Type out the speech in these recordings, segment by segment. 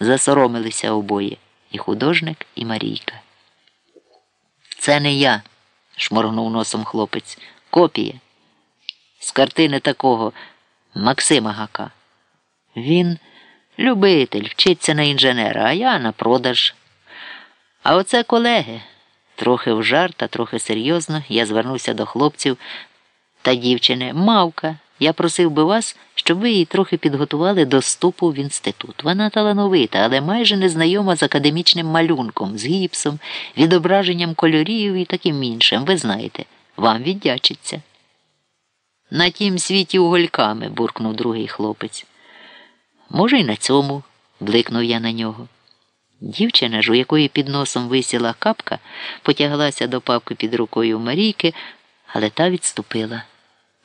Засоромилися обоє і художник, і Марійка. Це не я, шморгнув носом хлопець. Копія. З картини такого Максима Гака. Він любитель, вчиться на інженера, а я на продаж. А оце колеги. Трохи в жарт, а трохи серйозно, я звернувся до хлопців та дівчини. Мавка. Я просив би вас, щоб ви її трохи підготували до вступу в інститут. Вона талановита, але майже незнайома з академічним малюнком, з гіпсом, відображенням кольорів і таким іншим. Ви знаєте, вам віддячиться. На тім світі угольками, буркнув другий хлопець. Може, й на цьому, бликнув я на нього. Дівчина ж, у якої під носом висіла капка, потяглася до папки під рукою Марійки, але та відступила.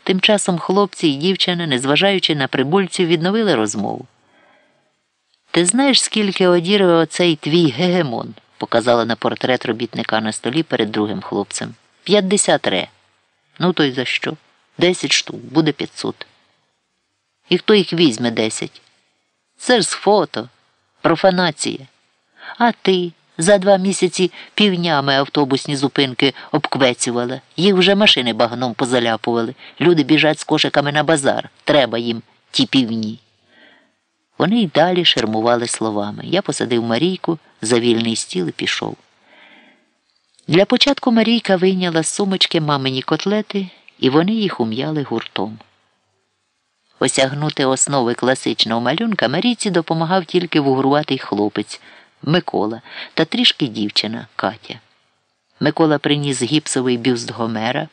Тим часом хлопці і дівчина, незважаючи на прибульців, відновили розмову. Ти знаєш, скільки одірве оцей твій гегемон? показала на портрет робітника на столі перед другим хлопцем. П'ятдесят ре. Ну то й за що? Десять штук, буде п'ятсот. І хто їх візьме десять? Це ж з фото, профанація. А ти за два місяці півнями автобусні зупинки обквецювали. Їх вже машини багном позаляпували. Люди біжать з кошиками на базар. Треба їм ті півні. Вони й далі шермували словами. Я посадив Марійку за вільний стіл і пішов. Для початку Марійка вийняла з сумочки мамині котлети, і вони їх ум'яли гуртом. Осягнути основи класичного малюнка Марійці допомагав тільки вугруватий хлопець. Микола та трішки дівчина Катя. Микола приніс гіпсовий бюст Гомера,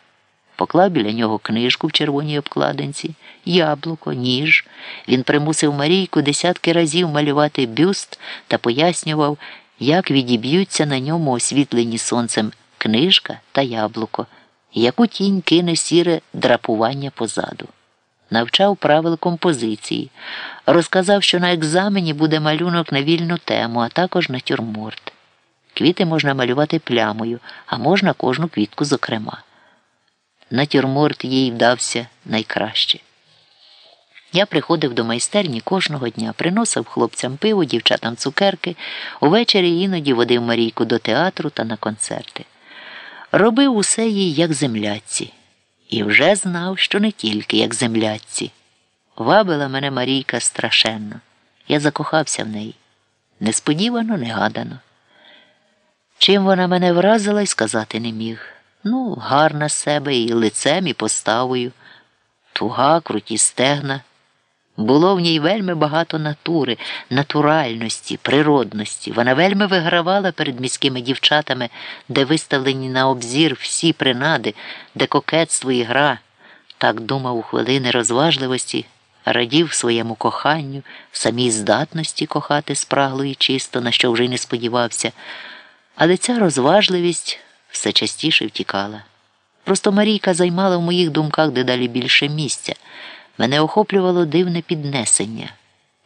поклав біля нього книжку в червоній обкладинці, яблуко, ніж. Він примусив Марійку десятки разів малювати бюст та пояснював, як відіб'ються на ньому освітлені сонцем книжка та яблуко, яку тінь кине сіре драпування позаду навчав правил композиції, розказав, що на екзамені буде малюнок на вільну тему, а також натюрморт. Квіти можна малювати плямою, а можна кожну квітку зокрема. Натюрморт їй вдався найкраще. Я приходив до майстерні кожного дня, приносив хлопцям пиво, дівчатам цукерки, увечері іноді водив Марійку до театру та на концерти. Робив усе їй, як земляці. І вже знав, що не тільки як земляці. Вабила мене Марійка страшенно. Я закохався в неї. Несподівано, негадано. Чим вона мене вразила і сказати не міг. Ну, гарна себе і лицем, і поставою, туга, круті стегна. Було в ній вельми багато натури, натуральності, природності. Вона вельми вигравала перед міськими дівчатами, де виставлені на обзір всі принади, де кокетство і гра. Так думав у хвилини розважливості, радів своєму коханню, самій здатності кохати спрагло і чисто, на що вже й не сподівався. Але ця розважливість все частіше втікала. Просто Марійка займала в моїх думках дедалі більше місця. Мене охоплювало дивне піднесення.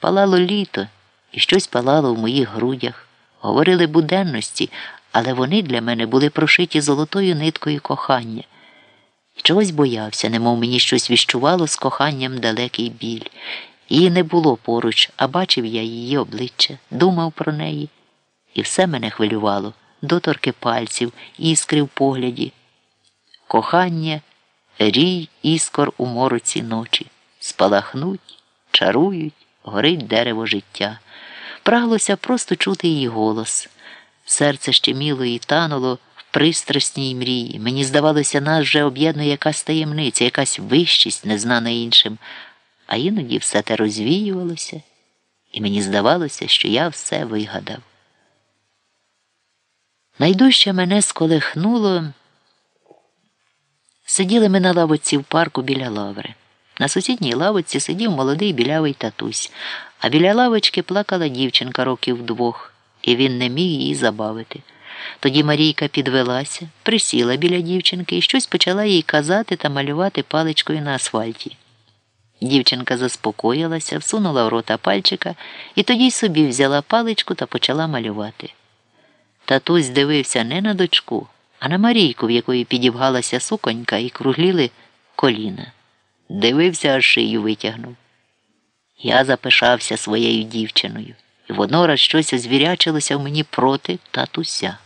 Палало літо, і щось палало в моїх грудях. Говорили буденності, але вони для мене були прошиті золотою ниткою кохання. Чогось боявся, немов мені щось віщувало з коханням далекий біль. Її не було поруч, а бачив я її обличчя, думав про неї. І все мене хвилювало доторки пальців, іскри в погляді. Кохання, рій іскор у мороці ночі спалахнуть, чарують, горить дерево життя. Праглося просто чути її голос. Серце щеміло і тануло в пристрасній мрії. Мені здавалося, нас вже об'єднує якась таємниця, якась вищість, незнана іншим, а іноді все те розвіювалося, і мені здавалося, що я все вигадав. Найдужче мене сколихнуло. Сиділи ми на лавоці в парку біля лаври. На сусідній лавочці сидів молодий білявий татусь, а біля лавочки плакала дівчинка років двох, і він не міг її забавити. Тоді Марійка підвелася, присіла біля дівчинки і щось почала їй казати та малювати паличкою на асфальті. Дівчинка заспокоїлася, всунула в рота пальчика і тоді й собі взяла паличку та почала малювати. Татусь дивився не на дочку, а на Марійку, в якої підібгалася суконька і кругліли коліна. Дивився, аж шию витягнув. Я запишався своєю дівчиною. і воднораз щось озвірячилося в мені проти татуся.